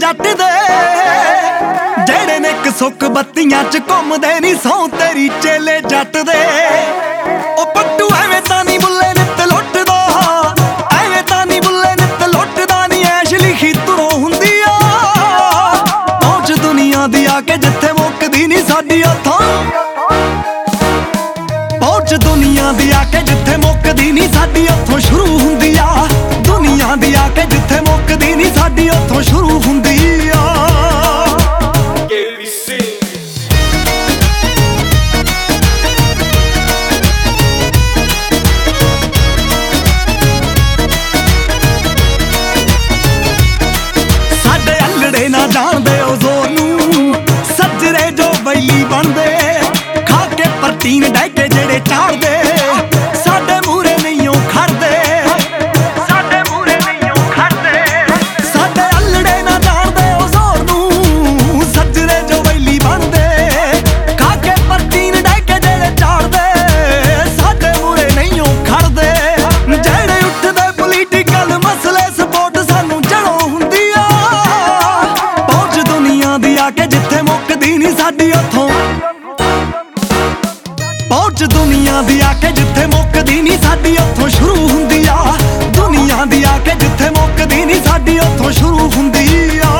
ਜੱਟ ਦੇ। ਜਿਹੜੇ ਨੇ ਇੱਕ ਸੁੱਕ ਬੱਤੀਆਂ 'ਚ ਘੁੰਮਦੇ ਨਹੀਂ ਸੌ ਤੇਰੀ ਚੇਲੇ ਜੱਟ ਦੇ। ਉਹ ਪੱਟੂ ਐਵੇਂ ਤਾਂ ਨਹੀਂ ਬੁੱਲੇ ਨਿੱਤ ਲੁੱਟਦਾ, ਐਵੇਂ ਤਾਂ ਨਹੀਂ ਬੁੱਲੇ ਨਿੱਤ ਲੁੱਟਦਾ ਨਹੀਂ ਐਸ਼ ਲਿਖੀ ਤੁਰੋਂ ਹੁੰਦੀ ਆ ਪਹੁੰਚ ਦੁਨੀਆ ਦੀ ਆ ਕੇ ਜਿੱਥੇ ਮੁੱਕਦੀ ਨਹੀਂ ਸਾਡੀ ਹੱਥੋਂ ਪਹੁੰਚ ਦੁਨੀਆ ਦੀ ਆ ਕੇ ਜਿੱਥੇ ਮੁੱਕਦੀ ਨਹੀਂ ਸਾਡੀ ਉੱਥੋਂ ਸ਼ੁਰੂ ਹੁੰਦੀ ਆ ਸਾਡੀ ਸ਼ੁਰੂ ਹੁੰਦੀ ਆ। ਸਾਡੇ ਅਲੜੇ ਨਾ ਜਾਣਦੇ ਉਹ ਜ਼ੋਰ ਨੂੰ। ਸੱਜਰੇ ਜੋ ਬੈਲੀ ਬਣਦੇ, ਖਾ ਕੇ ਪ੍ਰਟੀਨ ਡੈ ਕੇ ਜਿਹੜੇ ਚਾੜਦੇ। ਜਿੱਥੇ ਨਹੀਂ ਸਾਡੀ ਉੱਥੋਂ। ਪਹੁੰਚ ਦੁਨੀਆ ਦੀ ਆ ਕੇ ਜਿੱਥੇ ਮੁੱਕਦੀ ਨਹੀਂ ਸਾਡੀ ਉੱਥੋਂ ਸ਼ੁਰੂ ਹੁੰਦੀ ਆ। ਦੁਨੀਆ ਦੀ ਆ ਕੇ ਜਿੱਥੇ ਮੁੱਕਦੀ ਨਹੀਂ ਸਾਡੀ ਉੱਥੋਂ ਸ਼ੁਰੂ ਹੁੰਦੀ ਆ।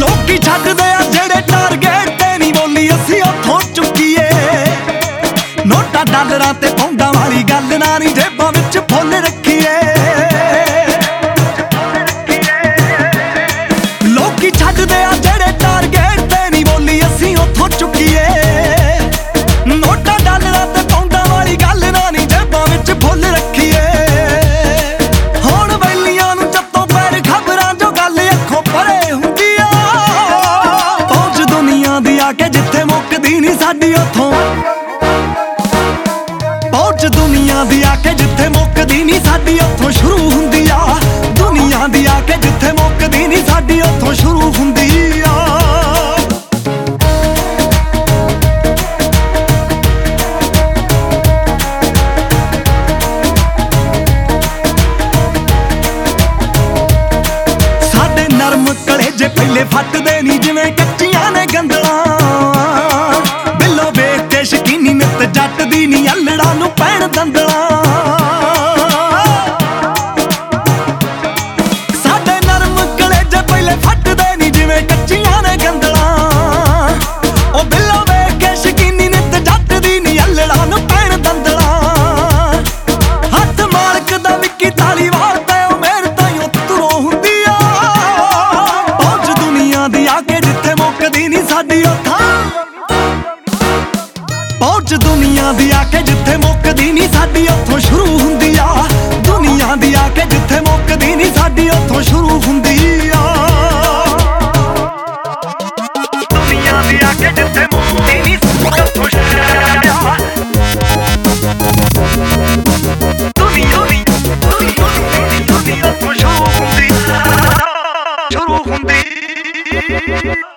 ਲੋਕੀ ਛੱਡਦੇ ਨੋਟਾ ਡਾਲਰਾਂ ਤੇ ਪੌਂਡਾਂ ਵਾਲੀ ਗੱਲ ਨਾ ਨਹੀਂ ਜੇਬਾਂ ਵਿੱਚ ਫੁੱਲ ਰੱਖੀਏ। ਲੋਕੀ ਛੱਡਦੇ ਆ ਜਿਹੜੇ ਟਾਰਗੇਟ ਤੇ ਨਹੀਂ ਬੋਲੀ ਅਸੀਂ ਉੱਥੋਂ ਚੁੱਕੀਏ। ਨੋਟਾ ਡਾਲਰਾਂ ਤੇ ਪੌਂਡਾਂ ਵਾਲੀ ਗੱਲ ਨਾ ਨਹੀਂ ਜੇਬਾਂ ਵਿੱਚ ਫੁੱਲ ਰੱਖੀਏ। ਹੁਣ ਬੈਲੀਆਂ ਨੂੰ ਚੱਤੋਂ ਪੈਰ ਖਬਰਾਂ ਜੋ ਗੱਲ ਅੱਖੋਂ ਪਰੇ ਹੁੰਦੀ ਆ ਪਹੁੰਚ ਦੁਨੀਆ ਦੀ ਆ ਕੇ ਜਿੱਥੇ ਮੁੱਕਦੀ ਨਹੀਂ ਸਾਡੀ ਉੱਥੋਂ। ਪਹੁੰਚ ਦੁਨੀਆ ਦੀ ਆ ਕੇ ਜਿੱਥੇ ਮੁੱਕਦੀ ਨਹੀਂ ਸਾਡੀ, ਉੱਥੋਂ ਸ਼ੁਰੂ ਹੁੰਦੀ ਆ। ਦੁਨੀਆ ਦੀ ਆ ਕੇ ਜਿੱਥੇ ਮੁੱਕਦੀ ਨਹੀਂ ਸਾਡੀ, ਉੱਥੋਂ ਸ਼ੁਰੂ ਹੁੰਦੀ ਆ। ਸਾਡੇ ਨਰਮ ਕਲੇਜੇ ਪਹਿਲੇ ਫੱਟਦੇ ਨਹੀਂ ਜਿਵੇਂ ਕੱਚੀਆਂ ਨੇ ਗੰਦਲਾਂ। ਦੁਨੀਆ ਦੀ ਆ ਕੇ ਜਿੱਥੇ ਮੁੱਕਦੀ ਨਹੀਂ ਸਾਡੀ, ਉੱਥੋਂ ਸ਼ੁਰੂ ਹੁੰਦੀ ਆ। ਦੁਨੀਆ ਦੀ ਆ ਕੇ ਜਿੱਥੇ ਮੁੱਕਦੀ ਨਹੀਂ ਸਾਡੀ, ਉੱਥੋਂ ਸ਼ੁਰੂ ਹੁੰਦੀ ਆ। ਦੁਨੀਆ ਦੀ ਆ ਕੇ ਜਿੱਥੇ ਮੁੱਕਦੀ ਨਹੀਂ ਸਾਡੀ, ਉੱਥੋਂ ਸ਼ੁਰੂ ਹੁੰਦੀ ਆ।